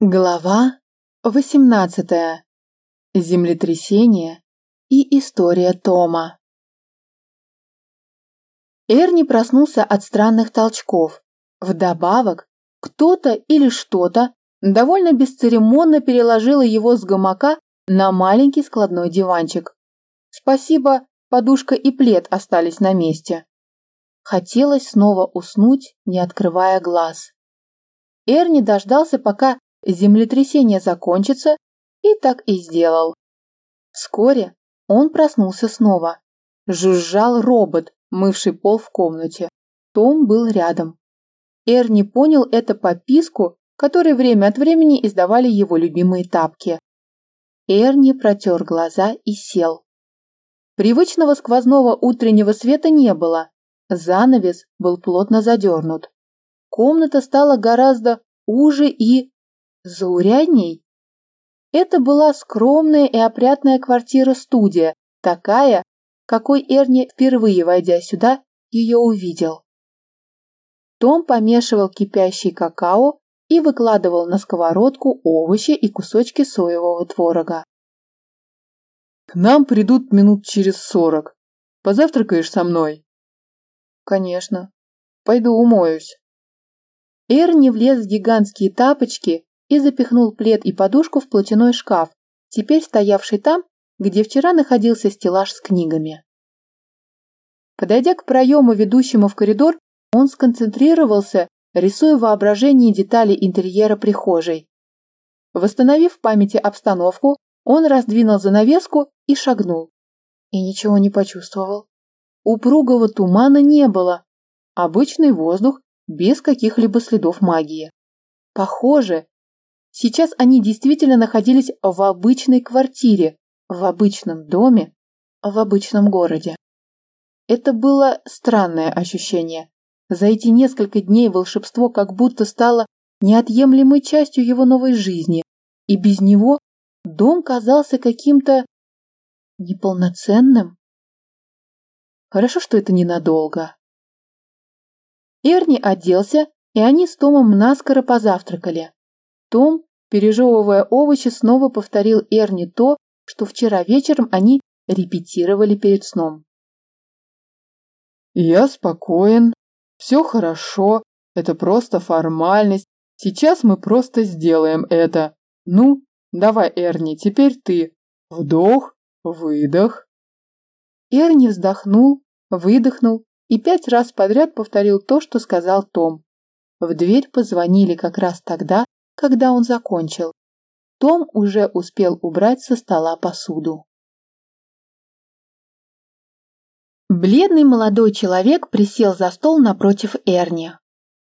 Глава 18. Землетрясение и история Тома. Эрни проснулся от странных толчков. Вдобавок, кто-то или что-то довольно бесцеремонно переложило его с гамака на маленький складной диванчик. Спасибо, подушка и плед остались на месте. Хотелось снова уснуть, не открывая глаз. Эрни дождался, пока землетрясение закончится, и так и сделал. Вскоре он проснулся снова. Жужжал робот, мывший пол в комнате. Том был рядом. Эрни понял это по писку, который время от времени издавали его любимые тапки. Эрни протер глаза и сел. Привычного сквозного утреннего света не было. Занавес был плотно задернут. Комната стала гораздо уже и Заурядней? Это была скромная и опрятная квартира-студия, такая, какой Эрни, впервые войдя сюда, ее увидел. Том помешивал кипящий какао и выкладывал на сковородку овощи и кусочки соевого творога. «К нам придут минут через сорок. Позавтракаешь со мной?» «Конечно. Пойду умоюсь». Эрни влез в гигантские тапочки и запихнул плед и подушку в платяной шкаф, теперь стоявший там, где вчера находился стеллаж с книгами. Подойдя к проему, ведущему в коридор, он сконцентрировался, рисуя в воображении детали интерьера прихожей. Восстановив в памяти обстановку, он раздвинул занавеску и шагнул. И ничего не почувствовал. Упругого тумана не было. Обычный воздух без каких-либо следов магии. Похоже, Сейчас они действительно находились в обычной квартире, в обычном доме, в обычном городе. Это было странное ощущение. За эти несколько дней волшебство как будто стало неотъемлемой частью его новой жизни, и без него дом казался каким-то неполноценным. Хорошо, что это ненадолго. Эрни оделся, и они с Томом наскоро позавтракали. Том, пережевывая овощи, снова повторил Эрни то, что вчера вечером они репетировали перед сном. «Я спокоен, все хорошо, это просто формальность, сейчас мы просто сделаем это. Ну, давай, Эрни, теперь ты. Вдох, выдох». Эрни вздохнул, выдохнул и пять раз подряд повторил то, что сказал Том. В дверь позвонили как раз тогда, когда он закончил. Том уже успел убрать со стола посуду. Бледный молодой человек присел за стол напротив Эрни.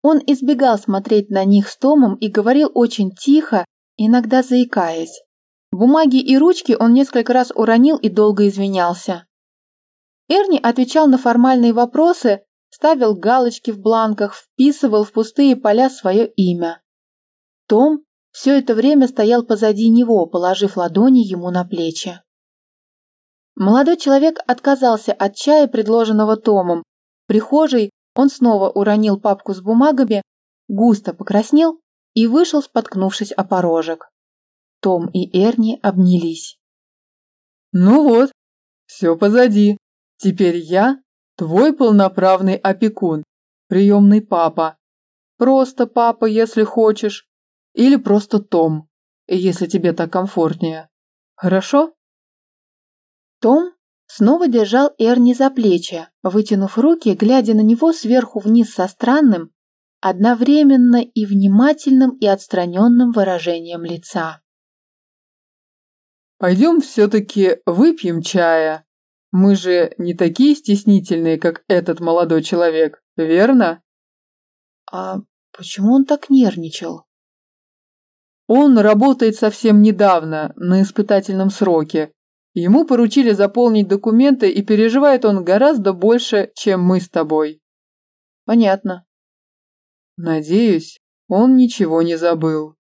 Он избегал смотреть на них с Томом и говорил очень тихо, иногда заикаясь. Бумаги и ручки он несколько раз уронил и долго извинялся. Эрни отвечал на формальные вопросы, ставил галочки в бланках, вписывал в пустые поля свое имя. Том все это время стоял позади него, положив ладони ему на плечи. Молодой человек отказался от чая, предложенного Томом. В прихожей он снова уронил папку с бумагами, густо покраснел и вышел, споткнувшись о порожек. Том и Эрни обнялись. «Ну вот, все позади. Теперь я твой полноправный опекун, приемный папа. Просто папа, если хочешь. Или просто Том, если тебе так комфортнее. Хорошо? Том снова держал Эрни за плечи, вытянув руки, глядя на него сверху вниз со странным, одновременно и внимательным и отстраненным выражением лица. «Пойдем все-таки выпьем чая. Мы же не такие стеснительные, как этот молодой человек, верно?» «А почему он так нервничал?» Он работает совсем недавно, на испытательном сроке. Ему поручили заполнить документы, и переживает он гораздо больше, чем мы с тобой. Понятно. Надеюсь, он ничего не забыл.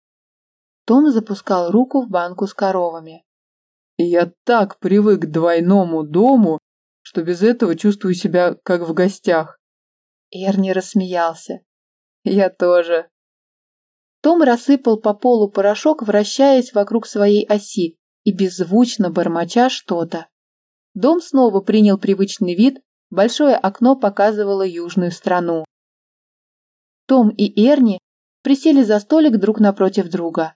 Том запускал руку в банку с коровами. И я так привык к двойному дому, что без этого чувствую себя как в гостях. Эрни рассмеялся. Я тоже. Том рассыпал по полу порошок, вращаясь вокруг своей оси и беззвучно бормоча что-то. Дом снова принял привычный вид, большое окно показывало южную страну. Том и Эрни присели за столик друг напротив друга.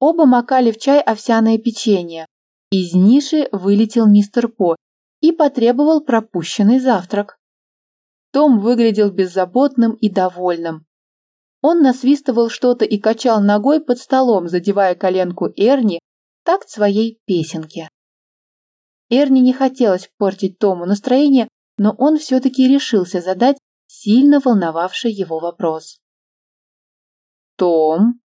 Оба макали в чай овсяное печенье. Из ниши вылетел мистер По и потребовал пропущенный завтрак. Том выглядел беззаботным и довольным. Он насвистывал что-то и качал ногой под столом, задевая коленку Эрни такт своей песенки. Эрни не хотелось портить Тому настроение, но он все-таки решился задать сильно волновавший его вопрос. «Том?»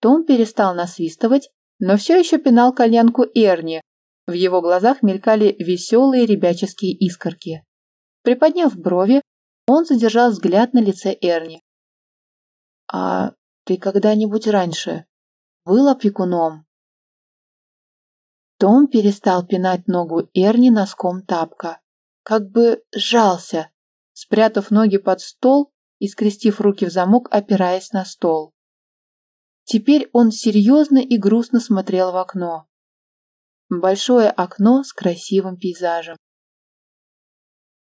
Том перестал насвистывать, но все еще пинал коленку Эрни. В его глазах мелькали веселые ребяческие искорки. Приподняв брови, он задержал взгляд на лице Эрни. «А ты когда-нибудь раньше был опекуном?» Том перестал пинать ногу Эрни носком тапка, как бы сжался, спрятав ноги под стол и скрестив руки в замок, опираясь на стол. Теперь он серьезно и грустно смотрел в окно. Большое окно с красивым пейзажем.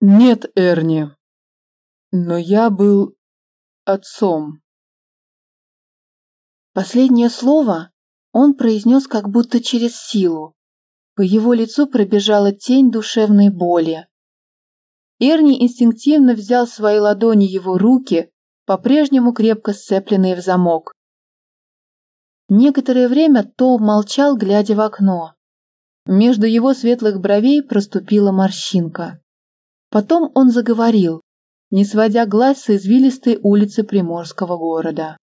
«Нет, Эрни, но я был отцом». Последнее слово он произнес как будто через силу, по его лицу пробежала тень душевной боли. Эрни инстинктивно взял в свои ладони его руки, по-прежнему крепко сцепленные в замок. Некоторое время Том молчал, глядя в окно. Между его светлых бровей проступила морщинка. Потом он заговорил, не сводя глаз с извилистой улицы приморского города.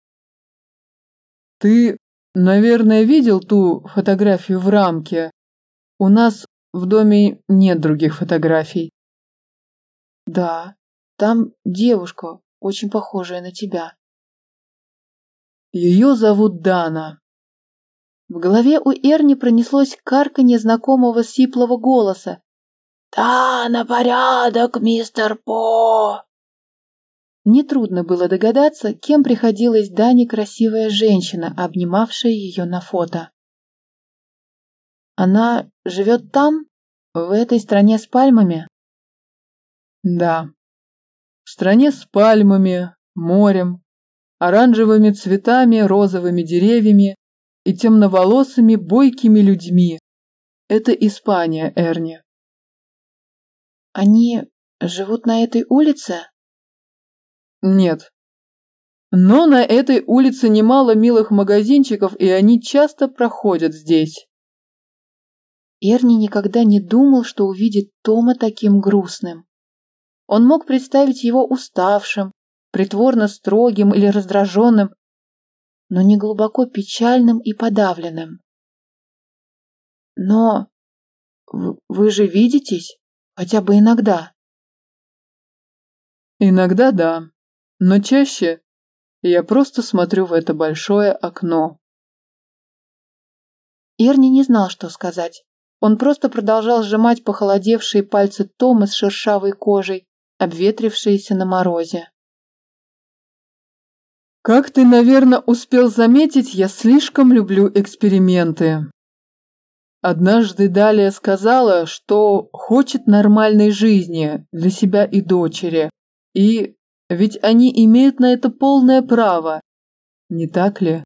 «Ты, наверное, видел ту фотографию в рамке, у нас в доме нет других фотографий. Да, там девушка, очень похожая на тебя. Ее зовут Дана. В голове у Эрни пронеслось карканье знакомого сиплого голоса. «Дана, порядок, мистер По!» Нетрудно было догадаться, кем приходилась Дане красивая женщина, обнимавшая ее на фото. Она живет там, в этой стране с пальмами? Да. В стране с пальмами, морем, оранжевыми цветами, розовыми деревьями и темноволосыми бойкими людьми. Это Испания, Эрни. Они живут на этой улице? Нет. Но на этой улице немало милых магазинчиков, и они часто проходят здесь. Эрни никогда не думал, что увидит Тома таким грустным. Он мог представить его уставшим, притворно строгим или раздраженным, но не глубоко печальным и подавленным. Но вы же видитесь хотя бы иногда. Иногда да, но чаще я просто смотрю в это большое окно. Эрни не знал, что сказать. Он просто продолжал сжимать похолодевшие пальцы Тома с шершавой кожей, обветрившиеся на морозе. Как ты, наверное, успел заметить, я слишком люблю эксперименты. Однажды Далия сказала, что хочет нормальной жизни для себя и дочери. И ведь они имеют на это полное право. Не так ли?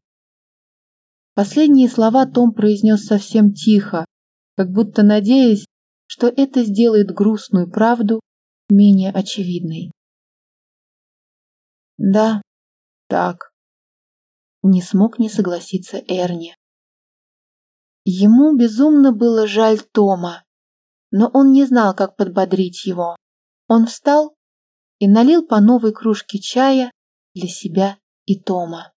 Последние слова Том произнес совсем тихо, как будто надеясь, что это сделает грустную правду менее очевидной. Да, так. Не смог не согласиться Эрни. Ему безумно было жаль Тома, но он не знал, как подбодрить его. Он встал и налил по новой кружке чая для себя и Тома.